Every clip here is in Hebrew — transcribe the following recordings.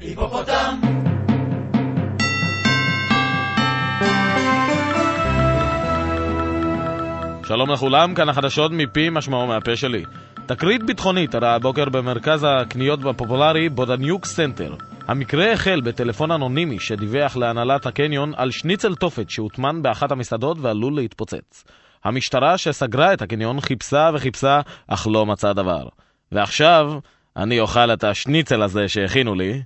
היפופוטם! שלום לכולם, כאן החדשות מפי משמעו מהפה שלי. תקרית ביטחונית אירעה הבוקר במרכז הקניות הפופולרי בודניוק סנטר. המקרה החל בטלפון אנונימי שדיווח להנהלת הקניון על שניצל תופת שהוטמן באחת המסעדות ועלול להתפוצץ. המשטרה שסגרה את הקניון חיפשה וחיפשה, אך לא מצאה דבר. ועכשיו, אני אוכל את השניצל הזה שהכינו לי.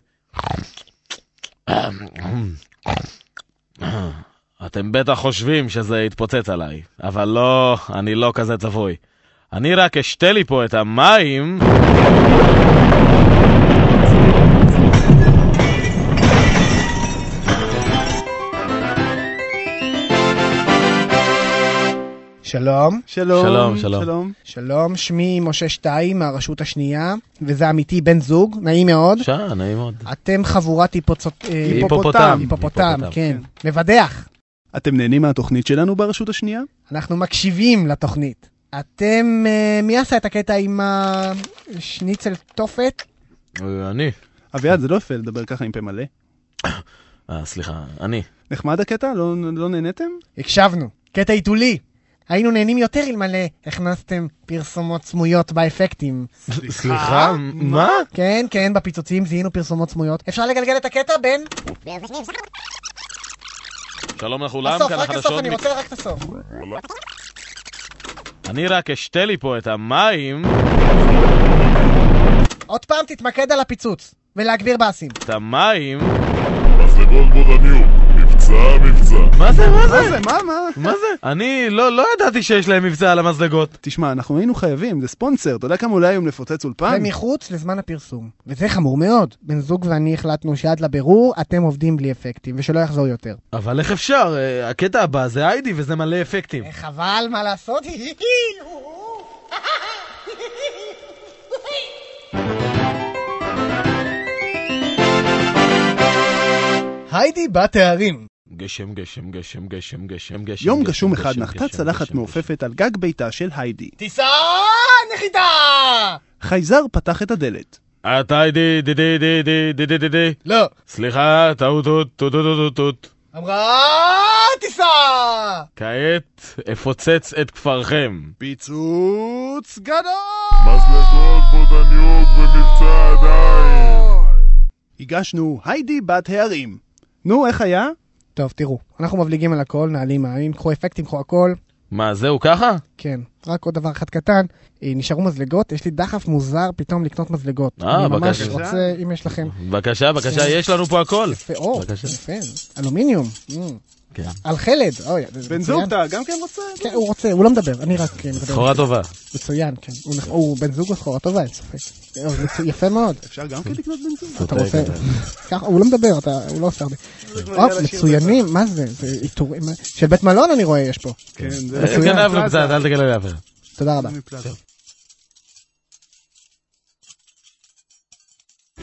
אתם בטח חושבים שזה יתפוצץ עליי, אבל לא, אני לא כזה צפוי. אני רק אשתה לי פה את המים... שלום, שלום, שלום, שלום. שלום. שמי משה שתיים מהרשות השנייה, וזה עמיתי בן זוג, נעים מאוד. שעה, נעים מאוד. אתם חבורת היפוצות... היפופוטם. היפופוטם, היפופוטם, כן. מבדח. אתם נהנים מהתוכנית שלנו ברשות השנייה? אנחנו מקשיבים לתוכנית. אתם, אה, מי עשה את הקטע עם השניצל תופת? אה, אני. אביעד, זה לא יפה לדבר ככה עם פה מלא. אה, סליחה, אני. נחמד הקטע? לא, לא נהניתם? הקשבנו. קטע עיתולי. היינו נהנים יותר אלמלא הכנסתם פרסומות סמויות באפקטים. סליחה, מה? כן, כן, בפיצוצים זיהינו פרסומות סמויות. אפשר לגלגל את הקטע, בן? שלום לכולם, הסוף, כאן רק הסוף, החדשות... אני מ- רוצה רק את הסוף. אני רק אשתה לי פה את המים... עוד פעם תתמקד על הפיצוץ, ולהגביר באסים. את המים... מזלגות בודניוק, מבצע מבצע. מה זה, מה זה? מה, מה? מה זה? אני לא לא ידעתי שיש להם מבצע על המזלגות. תשמע, אנחנו היינו חייבים, זה ספונסר. אתה יודע כמה עולה היום לפוצץ אולפן? ומחוץ לזמן הפרסום. וזה חמור מאוד. בן זוג ואני החלטנו שעד לבירור אתם עובדים בלי אפקטים, ושלא יחזור יותר. אבל איך אפשר? אה, הקטע הבא זה היידי וזה מלא אפקטים. חבל, מה לעשות? היידי בת הערים. גשם, גשם, גשם, גשם, גשם, גשם. יום גשום אחד נחתה צלחת גשם, מעופפת על גג ביתה של היידי. טיסה נחיתה! חייזר פתח את הדלת. את היידי, די די די די די די די די. לא. סליחה, טעות, טעות, טעות, טעות, טעות. אמרה טיסה! כעת אפוצץ את כפרכם. פיצוץ גדול! מזלגות בודניוק במבצע עדיין. הגשנו היידי בת הערים. נו, איך היה? טוב, תראו, אנחנו מבליגים על הכל, נעלים מים, קחו אפקטים, קחו הכל. מה, זהו ככה? כן, רק עוד דבר אחד קטן, אה, נשארו מזלגות, יש לי דחף מוזר פתאום לקנות מזלגות. אה, אני ממש בבקשה. רוצה, אם יש לכם... בבקשה, בבקשה, יש לנו פה הכל. יפה, או, בבקשה. יפה, אלומיניום. mm. כן. על חלד, אוי, זה בן מצוין. זוג, אתה גם כן רוצה? כן, הוא רוצה, הוא לא מדבר, אני רק אה, מדבר. סחורה טובה. מצוין, כן. הוא בן זוג בסחורה טובה, אין ספק. אה, יפה מאוד. אפשר גם כן לקנות בן זוג? אתה רוצה... ככה, הוא לא מדבר, אתה- הוא לא עושה הרבה. אה, מצוינים, מה זה? זה עיטורים... של בית מלון אני רואה יש פה. כן, זה... אה, קצת, אל תגלה לאף אחד. תודה רבה.